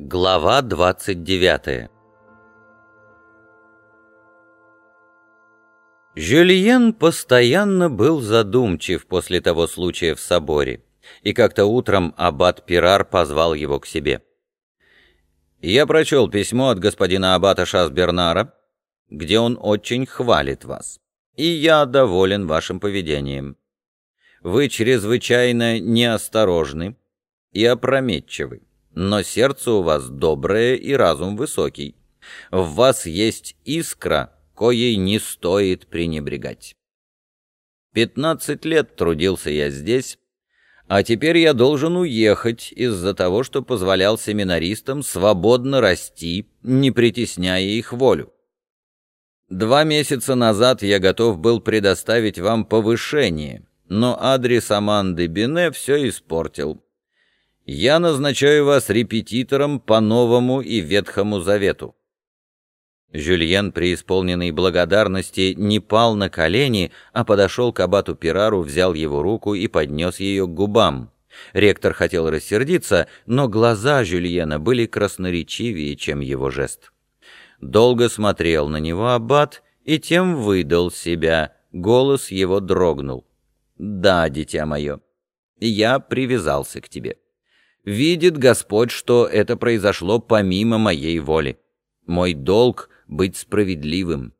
Глава 29 Жюльен постоянно был задумчив после того случая в соборе, и как-то утром аббат Пирар позвал его к себе. «Я прочел письмо от господина аббата Шасбернара, где он очень хвалит вас, и я доволен вашим поведением. Вы чрезвычайно неосторожны и опрометчивы но сердце у вас доброе и разум высокий. В вас есть искра, коей не стоит пренебрегать. Пятнадцать лет трудился я здесь, а теперь я должен уехать из-за того, что позволял семинаристам свободно расти, не притесняя их волю. Два месяца назад я готов был предоставить вам повышение, но адрес Аманды Бине все испортил. Я назначаю вас репетитором по Новому и Ветхому Завету». Жюльен, преисполненный благодарности, не пал на колени, а подошел к абату Пирару, взял его руку и поднес ее к губам. Ректор хотел рассердиться, но глаза Жюльена были красноречивее, чем его жест. Долго смотрел на него аббат и тем выдал себя, голос его дрогнул. «Да, дитя мое, я привязался к тебе». Видит Господь, что это произошло помимо моей воли. Мой долг — быть справедливым.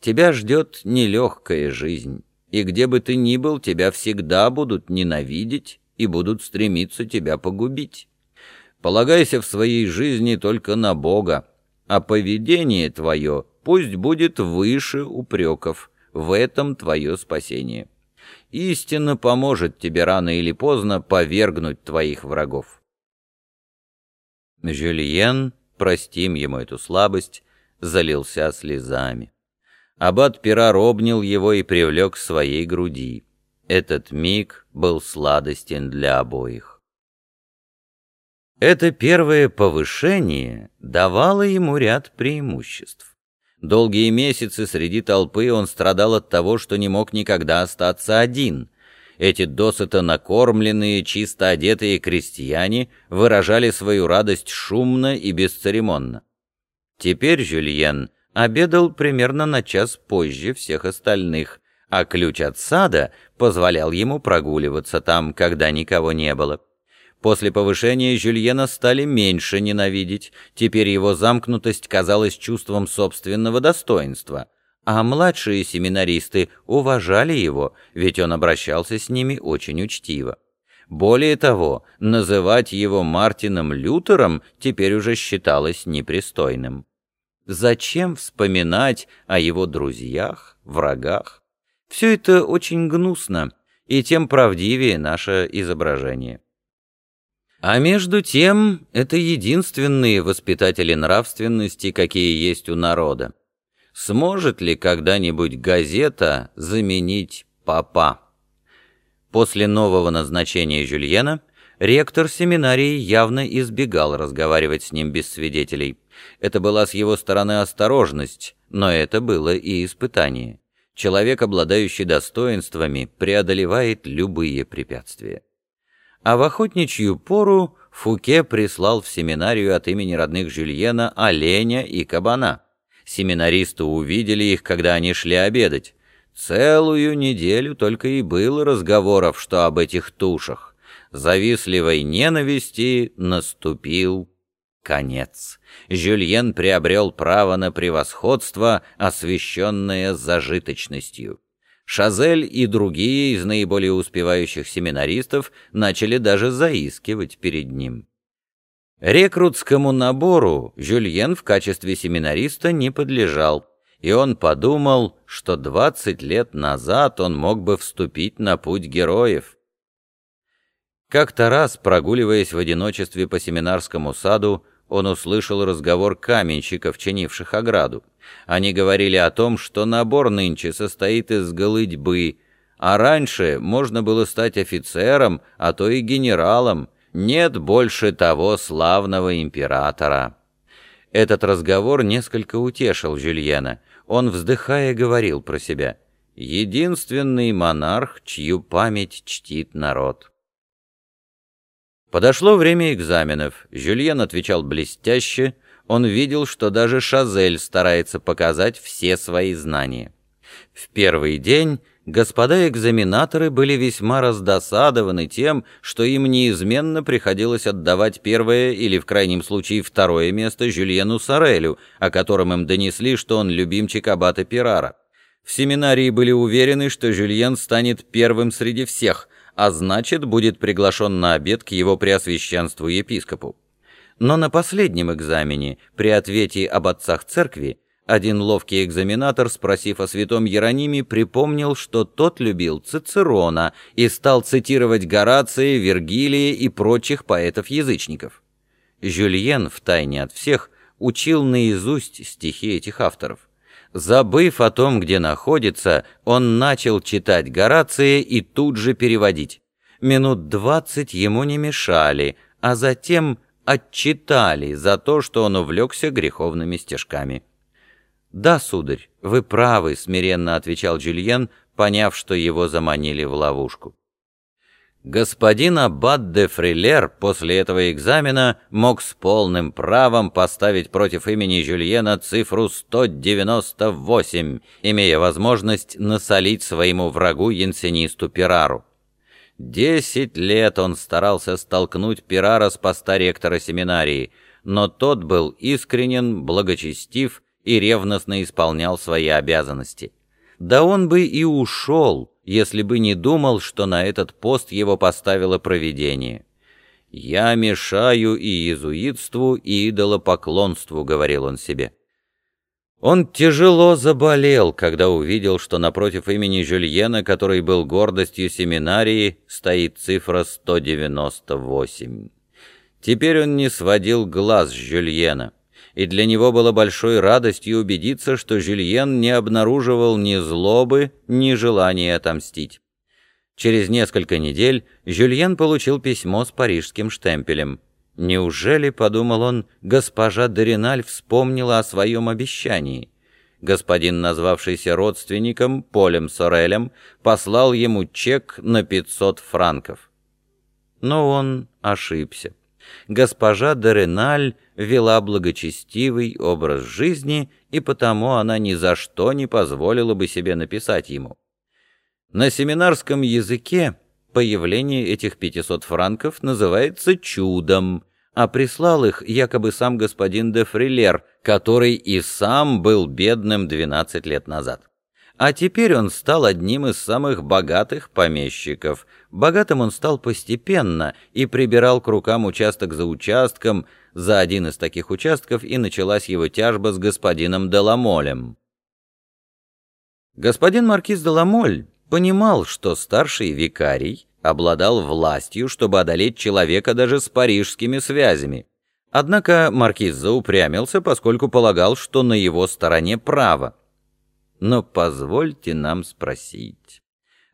Тебя ждет нелегкая жизнь, и где бы ты ни был, тебя всегда будут ненавидеть и будут стремиться тебя погубить. Полагайся в своей жизни только на Бога, а поведение твое пусть будет выше упреков, в этом твое спасение. Истина поможет тебе рано или поздно повергнуть твоих врагов. Жюльен, простим ему эту слабость, залился слезами. Аббат Пирар обнял его и привлек к своей груди. Этот миг был сладостен для обоих. Это первое повышение давало ему ряд преимуществ. Долгие месяцы среди толпы он страдал от того, что не мог никогда остаться один, эти досыта накормленные, чисто одетые крестьяне выражали свою радость шумно и бесцеремонно. Теперь Жюльен обедал примерно на час позже всех остальных, а ключ от сада позволял ему прогуливаться там, когда никого не было. После повышения Жюльена стали меньше ненавидеть, теперь его замкнутость казалась чувством собственного достоинства — а младшие семинаристы уважали его, ведь он обращался с ними очень учтиво. Более того, называть его Мартином Лютером теперь уже считалось непристойным. Зачем вспоминать о его друзьях, врагах? Все это очень гнусно, и тем правдивее наше изображение. А между тем, это единственные воспитатели нравственности, какие есть у народа. Сможет ли когда-нибудь газета заменить папа? После нового назначения Жюльена ректор семинарии явно избегал разговаривать с ним без свидетелей. Это была с его стороны осторожность, но это было и испытание. Человек, обладающий достоинствами, преодолевает любые препятствия. А в охотничью пору Фуке прислал в семинарию от имени родных Жюльена оленя и кабана. Семинаристы увидели их, когда они шли обедать. Целую неделю только и было разговоров, что об этих тушах. Завистливой ненависти наступил конец. Жюльен приобрел право на превосходство, освященное зажиточностью. Шазель и другие из наиболее успевающих семинаристов начали даже заискивать перед ним. Рекрутскому набору Жюльен в качестве семинариста не подлежал, и он подумал, что 20 лет назад он мог бы вступить на путь героев. Как-то раз, прогуливаясь в одиночестве по семинарскому саду, он услышал разговор каменщиков, чинивших ограду. Они говорили о том, что набор нынче состоит из голыдьбы, а раньше можно было стать офицером, а то и генералом, нет больше того славного императора». Этот разговор несколько утешил Жюльена. Он, вздыхая, говорил про себя. «Единственный монарх, чью память чтит народ». Подошло время экзаменов. Жюльен отвечал блестяще. Он видел, что даже Шазель старается показать все свои знания. В первый день господа экзаменаторы были весьма раздосадованы тем, что им неизменно приходилось отдавать первое или, в крайнем случае, второе место Жюльену Сорелю, о котором им донесли, что он любимчик аббата Пирара. В семинарии были уверены, что Жюльен станет первым среди всех, а значит, будет приглашен на обед к его преосвященству епископу. Но на последнем экзамене, при ответе об отцах церкви, один ловкий экзаменатор, спросив о святом Ерониме, припомнил, что тот любил Цицерона и стал цитировать Горация, Вергилия и прочих поэтов-язычников. Жюльен, втайне от всех, учил наизусть стихи этих авторов. Забыв о том, где находится, он начал читать Горация и тут же переводить. Минут двадцать ему не мешали, а затем отчитали за то, что он увлекся греховными стежками. «Да, сударь, вы правы», — смиренно отвечал Жюльен, поняв, что его заманили в ловушку. Господин Аббат де Фрилер после этого экзамена мог с полным правом поставить против имени Жюльена цифру 198, имея возможность насолить своему врагу янсенисту Пирару. Десять лет он старался столкнуть Пирара с поста ректора семинарии, но тот был искренен, благочестив и ревностно исполнял свои обязанности. Да он бы и ушел, если бы не думал, что на этот пост его поставило провидение. «Я мешаю и иезуитству, и идолопоклонству», — говорил он себе. Он тяжело заболел, когда увидел, что напротив имени Жюльена, который был гордостью семинарии, стоит цифра 198. Теперь он не сводил глаз с Жюльена и для него было большой радостью убедиться, что Жюльен не обнаруживал ни злобы, ни желания отомстить. Через несколько недель Жюльен получил письмо с парижским штемпелем. Неужели, подумал он, госпожа Дориналь вспомнила о своем обещании? Господин, назвавшийся родственником, Полем Сорелем, послал ему чек на 500 франков. Но он ошибся госпожа Дореналь вела благочестивый образ жизни, и потому она ни за что не позволила бы себе написать ему. На семинарском языке появление этих 500 франков называется чудом, а прислал их якобы сам господин де Фрилер, который и сам был бедным 12 лет назад. А теперь он стал одним из самых богатых помещиков. Богатым он стал постепенно и прибирал к рукам участок за участком. За один из таких участков и началась его тяжба с господином Деламолем. Господин маркиз Деламоль понимал, что старший викарий обладал властью, чтобы одолеть человека даже с парижскими связями. Однако маркиз заупрямился, поскольку полагал, что на его стороне право. Но позвольте нам спросить,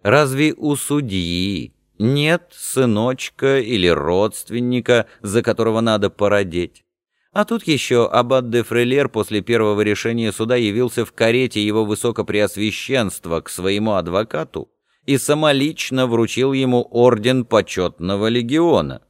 разве у судьи нет сыночка или родственника, за которого надо породеть? А тут еще аббат де Фрелер после первого решения суда явился в карете его высокопреосвященства к своему адвокату и самолично вручил ему орден почетного легиона.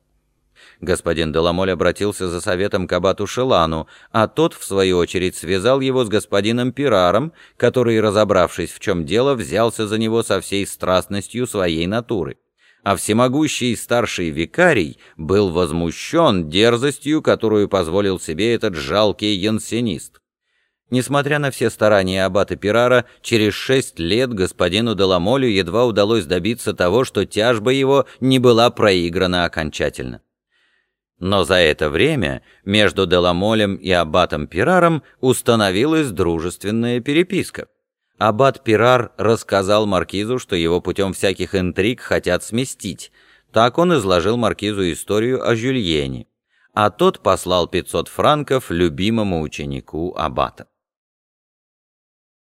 Господин Деламоль обратился за советом к абату Шелану, а тот, в свою очередь, связал его с господином Пираром, который, разобравшись в чем дело, взялся за него со всей страстностью своей натуры. А всемогущий старший викарий был возмущен дерзостью, которую позволил себе этот жалкий янсенист. Несмотря на все старания аббата Пирара, через шесть лет господину Деламолю едва удалось добиться того, что тяжба его не была проиграна окончательно. Но за это время между Деламолем и аббатом Пираром установилась дружественная переписка. Аббат Пирар рассказал маркизу, что его путем всяких интриг хотят сместить. Так он изложил маркизу историю о Жюльене. А тот послал 500 франков любимому ученику аббата.